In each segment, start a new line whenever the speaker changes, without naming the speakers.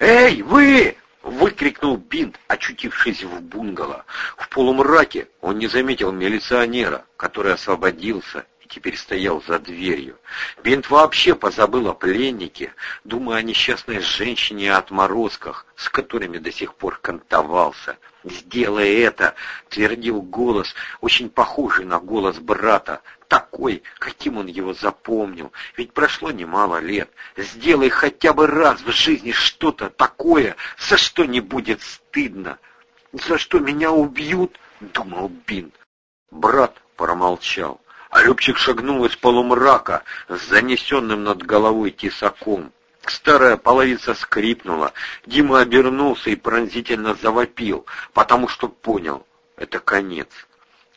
«Эй, вы!» — выкрикнул Бинт, очутившись в бунгало. В полумраке он не заметил милиционера, который освободился и теперь стоял за дверью. Бинт вообще позабыл о пленнике, думая о несчастной женщине и отморозках, с которыми до сих пор кантовался. «Сделай это!» — твердил голос, очень похожий на голос брата, такой, каким он его запомнил. Ведь прошло немало лет. Сделай хотя бы раз в жизни что-то такое, за что не будет стыдно. «За что меня убьют?» — думал Бинт. Брат промолчал. А Любчик шагнул из полумрака с занесенным над головой тесаком. Старая половица скрипнула. Дима обернулся и пронзительно завопил, потому что понял — это конец.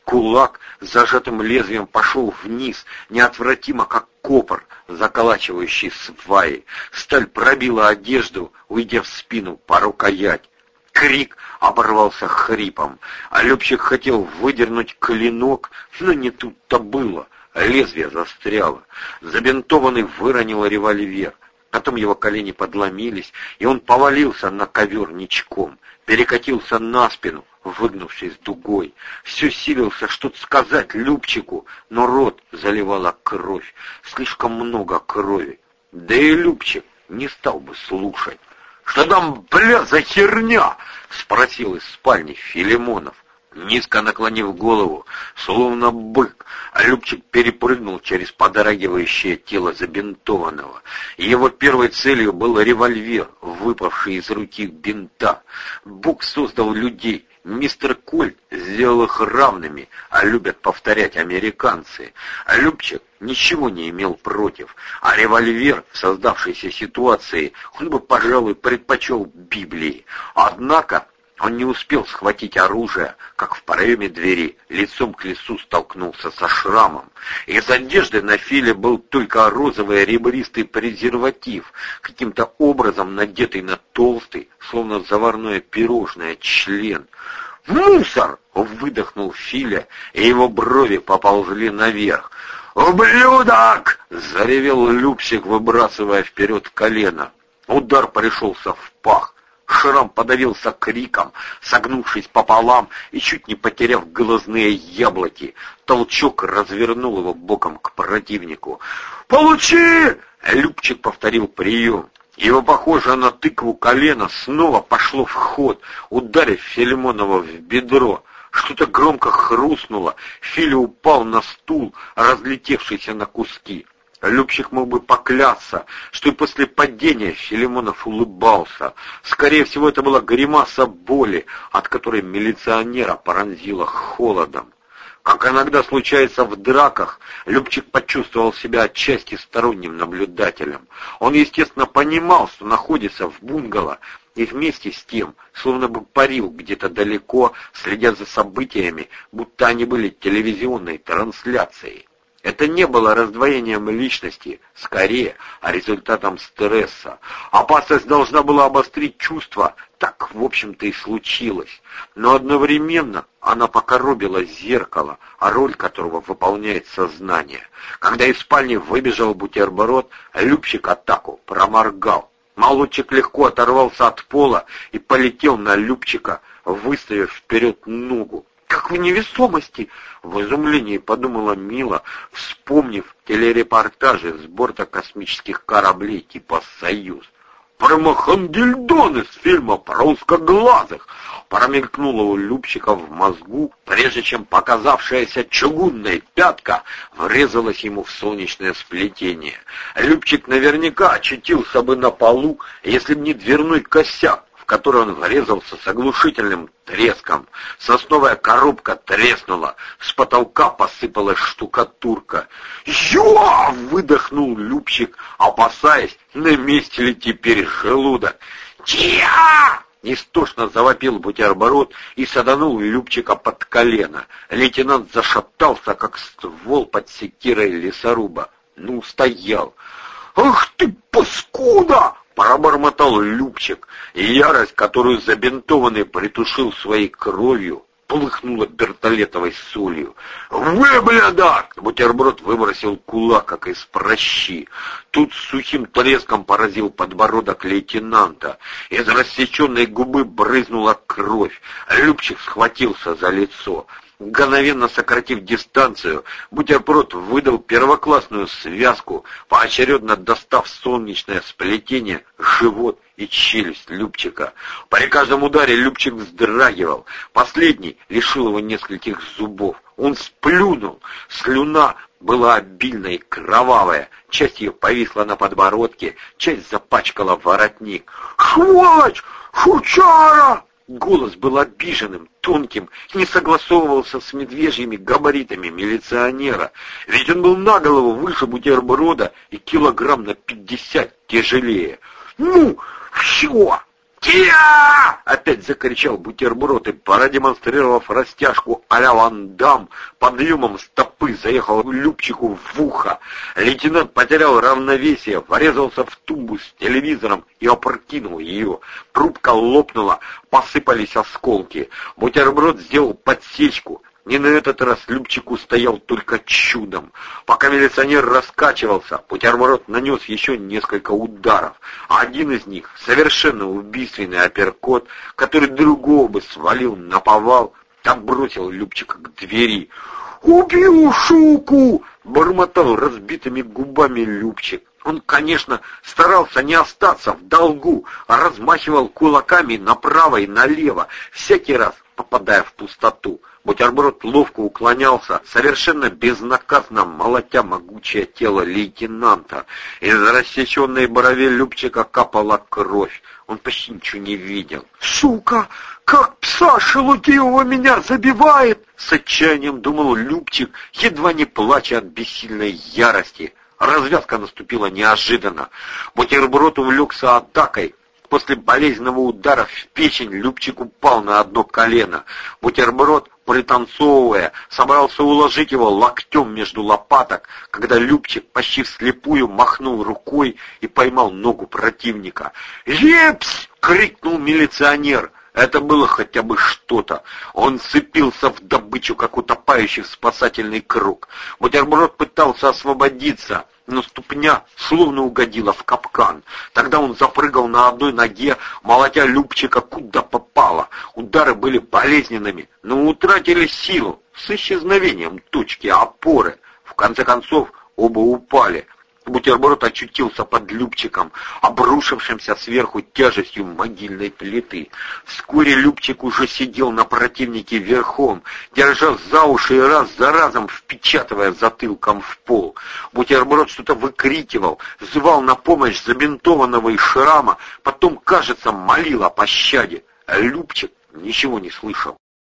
Кулак с зажатым лезвием пошел вниз, неотвратимо, как копор, заколачивающий сваи. Сталь пробила одежду, уйдя в спину по рукоять. Крик оборвался хрипом, а хотел выдернуть клинок, но не тут-то было. Лезвие застряло. Забинтованный выронил револьвер. Потом его колени подломились, и он повалился на ковер ничком, перекатился на спину, выгнувшись дугой. Все силился что-то сказать Любчику, но рот заливала кровь, слишком много крови. Да и Любчик не стал бы слушать. «Что там, бля, за херня?» — спросил из спальни Филимонов. Низко наклонив голову, словно бык, Любчик перепрыгнул через подрагивающее тело забинтованного. Его первой целью был револьвер, выпавший из руки бинта. Бог создал людей, Мистер Кольт сделал их равными, а любят повторять американцы. А Любчик ничего не имел против, а револьвер в создавшейся ситуации он бы, пожалуй, предпочел Библии. Однако он не успел схватить оружие, как в проеме двери лицом к лесу столкнулся со шрамом. Из одежды на Филе был только розовый ребристый презерватив, каким-то образом надетый на толстый, словно заварное пирожное, член. «Мусор!» — выдохнул Филя, и его брови поползли наверх. «Ублюдок!» — заревел Любсик, выбрасывая вперед колено. Удар пришелся в пах. Шрам подавился криком, согнувшись пополам и чуть не потеряв глазные яблоки. Толчок развернул его боком к противнику. «Получи!» — Любчик повторил прием. Его, похоже на тыкву колено, снова пошло в ход, ударив Филимонова в бедро. Что-то громко хрустнуло, Филя упал на стул, разлетевшийся на куски. Любчик мог бы поклясться, что и после падения Филимонов улыбался. Скорее всего, это была гримаса боли, от которой милиционера пронзила холодом. Как иногда случается в драках, Любчик почувствовал себя отчасти сторонним наблюдателем. Он, естественно, понимал, что находится в бунгало, и вместе с тем, словно бы парил где-то далеко, следя за событиями, будто они были телевизионной трансляцией. Это не было раздвоением личности, скорее, а результатом стресса. Опасность должна была обострить чувства, так, в общем-то, и случилось. Но одновременно она покоробила зеркало, а роль которого выполняет сознание. Когда из спальни выбежал бутерброд, Любчик атаку проморгал. Молодчик легко оторвался от пола и полетел на Любчика, выставив вперед ногу как в невесомости!» — в изумлении подумала Мила, вспомнив телерепортажи с борта космических кораблей типа «Союз». «Промахандельдон из фильма про узкоглазых!» промелькнула у Любчика в мозгу, прежде чем показавшаяся чугунная пятка врезалась ему в солнечное сплетение. Любчик наверняка очутился бы на полу, если б не дверной косяк, который он врезался с оглушительным треском. Сосновая коробка треснула, с потолка посыпалась штукатурка. «Ё!» — выдохнул Любчик, опасаясь, на месте ли теперь желудок. «Тия!» Истошно завопил бутерброд и саданул Любчика под колено. Лейтенант зашептался, как ствол под секирой лесоруба. Ну, стоял. «Ах ты, паскуда!» Пробормотал Любчик, и ярость, которую забинтованный притушил своей кровью, полыхнуло бертолетовой солью. «Выблядок!» Бутерброд выбросил кулак, как из прощи. Тут сухим треском поразил подбородок лейтенанта. Из рассеченной губы брызнула кровь. Любчик схватился за лицо. Мгновенно сократив дистанцию, бутерброд выдал первоклассную связку, поочередно достав солнечное сплетение, живот и челюсть Любчика. При каждом ударе Любчик вздрагивал. Последний лишил его нескольких зубов. Он сплюнул. Слюна была обильная и кровавая. Часть ее повисла на подбородке, часть запачкала воротник. «Швач! Шучара!» Голос был обиженным, тонким, не согласовывался с медвежьими габаритами милиционера, ведь он был на голову выше бутерброда и килограмм на пятьдесят тяжелее. «Ну, все!» «Тия!» — опять закричал бутерброд и, продемонстрировав растяжку а-ля подъемом стопы заехал Любчику в ухо. Лейтенант потерял равновесие, врезался в тумбу с телевизором и опрокинул ее. Трубка лопнула, посыпались осколки. Бутерброд сделал подсечку, не на этот раз Любчику стоял только чудом. Пока милиционер раскачивался, бутерброд нанес еще несколько ударов, один из них, совершенно убийственный апперкот, который другого бы свалил на повал, так бросил Любчика к двери. «Убил шуку!» — бормотал разбитыми губами Любчик. Он, конечно, старался не остаться в долгу, а размахивал кулаками направо и налево, всякий раз попадая в пустоту. Бутерброд ловко уклонялся, совершенно безнаказанно молотя могучее тело лейтенанта. Из рассеченной брови Любчика капала кровь. Он почти ничего не видел. «Сука! Как пса шелудивого меня забивает!» С отчаянием думал Любчик, едва не плача от бессильной ярости. Развязка наступила неожиданно. Бутерброд увлекся атакой. После болезненного удара в печень Любчик упал на одно колено. Бутерброд пританцовывая, собрался уложить его локтем между лопаток, когда Любчик почти вслепую махнул рукой и поймал ногу противника. «Лепс!» — крикнул милиционер. Это было хотя бы что-то. Он цепился в добычу, как утопающий в спасательный круг. Бутерброд пытался освободиться, но ступня словно угодила в капкан. Тогда он запрыгал на одной ноге, молотя Любчика куда попало. Удары были болезненными, но утратили силу с исчезновением точки опоры. В конце концов, оба упали. Бутерброд очутился под Любчиком, обрушившимся сверху тяжестью могильной плиты. Вскоре Любчик уже сидел на противнике верхом, держа за уши и раз за разом впечатывая затылком в пол. Бутерброд что-то выкрикивал, звал на помощь забинтованного из шрама, потом, кажется, молил о пощаде. А Любчик ничего не слышал.